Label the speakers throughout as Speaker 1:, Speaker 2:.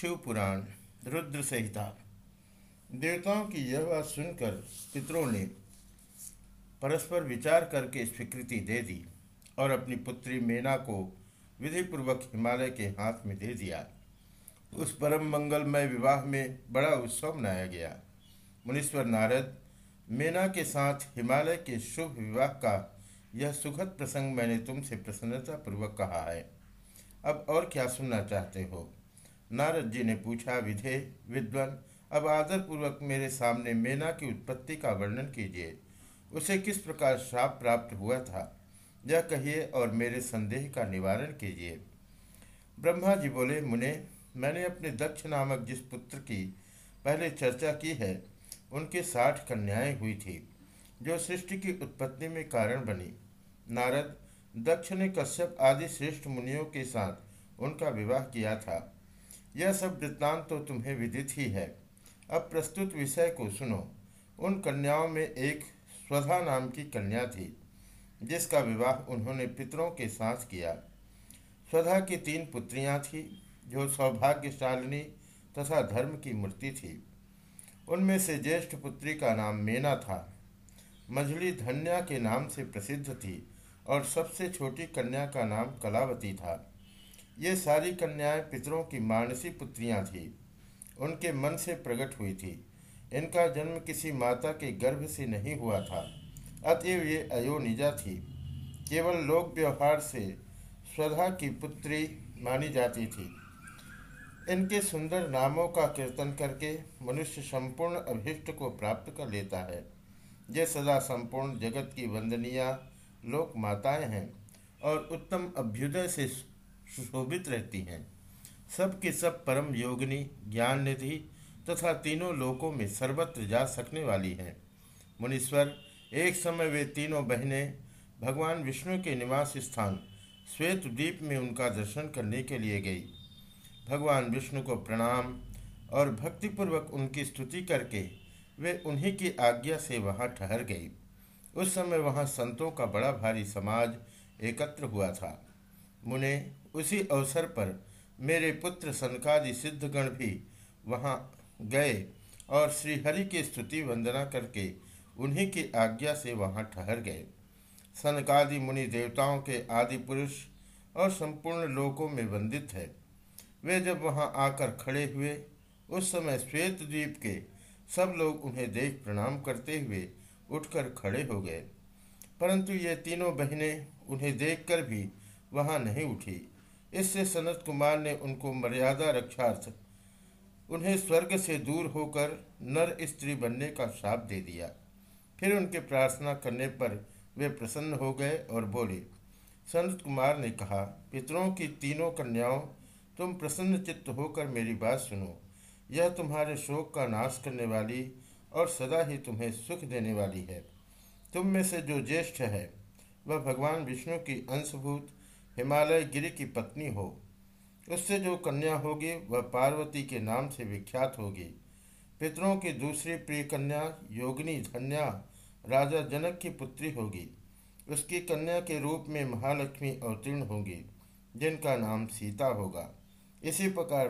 Speaker 1: शिव पुराण, रुद्र संहिता। देवताओं की यह बात सुनकर पितरों ने परस्पर विचार करके स्वीकृति दे दी और अपनी पुत्री मेना को विधिपूर्वक हिमालय के हाथ में दे दिया। उस परम मंगलमय विवाह में बड़ा उत्सव मनाया गया। मुनीश्वर नारद मेना के साथ हिमालय के शुभ विवाह का यह सुखद प्रसंग मैंने तुमसे प्रसन्नतापूर्वक कहा है। अब और क्या सुनना चाहते हो? नारद जी ने पूछा, विधे, विद्वन, अब आदर पूर्वक मेरे सामने मेना की उत्पत्ति का वर्णन कीजिए। उसे किस प्रकार श्राप प्राप्त हुआ था? यह कहिए और मेरे संदेह का निवारण कीजिए। ब्रह्मा जी बोले, मुने, मैंने अपने दक्ष नामक जिस पुत्र की पहले चर्चा की है, उनके साठ कन्याएँ हुई थी, जो सृष्टि की उत्पत्ति में कारण बनी। नारद, दक्ष ने कश्यप आदि श्रेष्ठ मुनियों के साथ उनका विवाह किया था। यह सब वृत्तांत तो तुम्हें विदित ही है। अब प्रस्तुत विषय को सुनो। उन कन्याओं में एक स्वधा नाम की कन्या थी, जिसका विवाह उन्होंने पितरों के साथ किया। स्वधा की तीन पुत्रियाँ थीं, जो सौभाग्यशालिनी तथा धर्म की मूर्ति थी। उनमें से ज्येष्ठ पुत्री का नाम मेना था। मझली धन्या के नाम से प्रसिद्ध थी और सबसे छोटी कन्या का नाम कलावती था। ये सारी कन्याएँ पितरों की मानसी पुत्रियाँ थीं। उनके मन से प्रकट हुई थी। इनका जन्म किसी माता के गर्भ से नहीं हुआ था। अतएव ये अयोनिजा थी। केवल लोक व्यवहार से स्वधा की पुत्री मानी जाती थी। इनके सुंदर नामों का कीर्तन करके मनुष्य संपूर्ण अभिष्ट को प्राप्त कर लेता है। ये सदा संपूर्ण जगत की वंदनीय लोक माताएँ हैं और उत्तम अभ्युदय से सुशोभित रहती हैं। सब के सब परम योगिनी ज्ञान निधि तथा तीनों लोकों में सर्वत्र जा सकने वाली हैं। मुनीश्वर, एक समय वे तीनों बहनें भगवान विष्णु के निवास स्थान श्वेत द्वीप में उनका दर्शन करने के लिए गई। भगवान विष्णु को प्रणाम और भक्तिपूर्वक उनकी स्तुति करके वे उन्हीं की आज्ञा से वहाँ ठहर गई। उस समय वहाँ संतों का बड़ा भारी समाज एकत्र हुआ था। मुने, उसी अवसर पर मेरे पुत्र सनकादि सिद्धगण भी वहाँ गए और श्रीहरि की स्तुति वंदना करके उन्हीं की आज्ञा से वहाँ ठहर गए। सनकादि मुनि देवताओं के आदि पुरुष और संपूर्ण लोकों में वंदित है। वे जब वहाँ आकर खड़े हुए, उस समय श्वेत द्वीप के सब लोग उन्हें देख प्रणाम करते हुए उठकर खड़े हो गए। परंतु ये तीनों बहनें उन्हें देखकर भी वहाँ नहीं उठी। इससे सनत कुमार ने उनको मर्यादा रक्षार्थ, उन्हें स्वर्ग से दूर होकर नर स्त्री बनने का श्राप दे दिया। फिर उनके प्रार्थना करने पर वे प्रसन्न हो गए और बोले संत कुमार ने कहा, पितरों की तीनों कन्याओं, तुम प्रसन्न चित्त होकर मेरी बात सुनो। यह तुम्हारे शोक का नाश करने वाली और सदा ही तुम्हें सुख देने वाली है। तुम में से जो ज्येष्ठ है, वह भगवान विष्णु की अंशभूत हिमालय गिरी की पत्नी हो। उससे जो कन्या होगी, वह पार्वती के नाम से विख्यात होगी। पितरों की दूसरी प्रिय कन्या, योगिनी धन्या, राजा जनक की पुत्री होगी। उसकी कन्या के रूप में महालक्ष्मी अवतीर्ण होगी, जिनका नाम सीता होगा। इसी प्रकार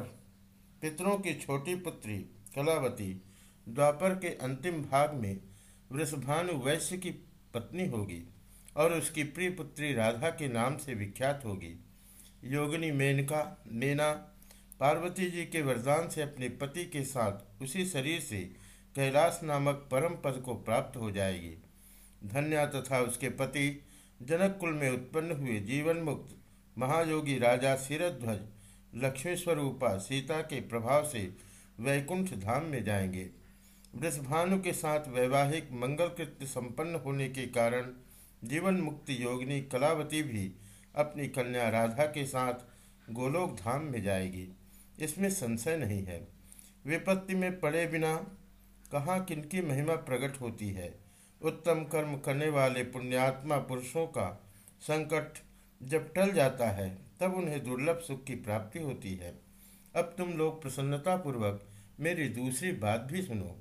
Speaker 1: पितरों की छोटी पुत्री कलावती द्वापर के अंतिम भाग में वृषभानु वैश्य की पत्नी होगी। और उसकी प्रिय पुत्री राधा के नाम से विख्यात होगी। योगिनी मेनका, मेना, पार्वती जी के वरदान से अपने पति के साथ उसी शरीर से कैलाश नामक परम पद को प्राप्त हो जाएगी। धन्या तथा उसके पति जनक कुल में उत्पन्न हुए जीवन मुक्त महायोगी राजा सिरध्वज लक्ष्मी स्वरूपा सीता के प्रभाव से वैकुंठ धाम में जाएँगे। वृषभानु के साथ वैवाहिक मंगल कृत्य संपन्न होने के कारण जीवन मुक्ति योगिनी कलावती भी अपनी कन्या राधा के साथ गोलोक धाम में जाएगी। इसमें संशय नहीं है। विपत्ति में पड़े बिना कहाँ किनकी महिमा प्रकट होती है? उत्तम कर्म करने वाले पुण्यात्मा पुरुषों का संकट जब टल जाता है, तब उन्हें दुर्लभ सुख की प्राप्ति होती है। अब तुम लोग प्रसन्नतापूर्वक मेरी दूसरी बात भी सुनो,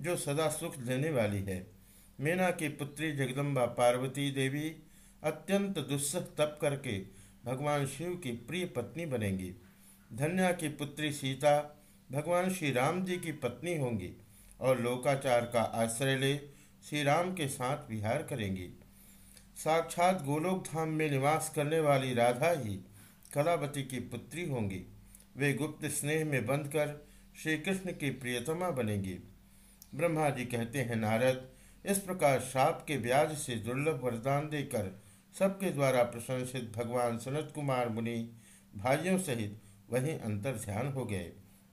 Speaker 1: जो सदा सुख देने वाली है। मीना की पुत्री जगदम्बा पार्वती देवी अत्यंत दुस्सह तप करके भगवान शिव की प्रिय पत्नी बनेंगी। धन्या की पुत्री सीता भगवान श्री राम जी की पत्नी होंगी और लोकाचार का आश्रय ले श्री राम के साथ विहार करेंगी। साक्षात गोलोक धाम में निवास करने वाली राधा ही कलावती की पुत्री होंगी। वे गुप्त स्नेह में बंधकर श्री कृष्ण की प्रियतमा बनेंगी। ब्रह्मा जी कहते हैं, नारद इस प्रकार साप के ब्याज से दुर्लभ वरदान देकर सबके द्वारा प्रशंसित भगवान सनत कुमार मुनि भाइयों सहित वहीं अंतर ध्यान हो गए।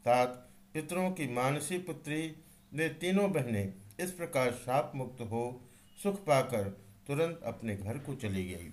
Speaker 1: तात पितरों की मानसी पुत्री ने तीनों बहनें इस प्रकार साप मुक्त हो सुख पाकर तुरंत अपने घर को चली गई।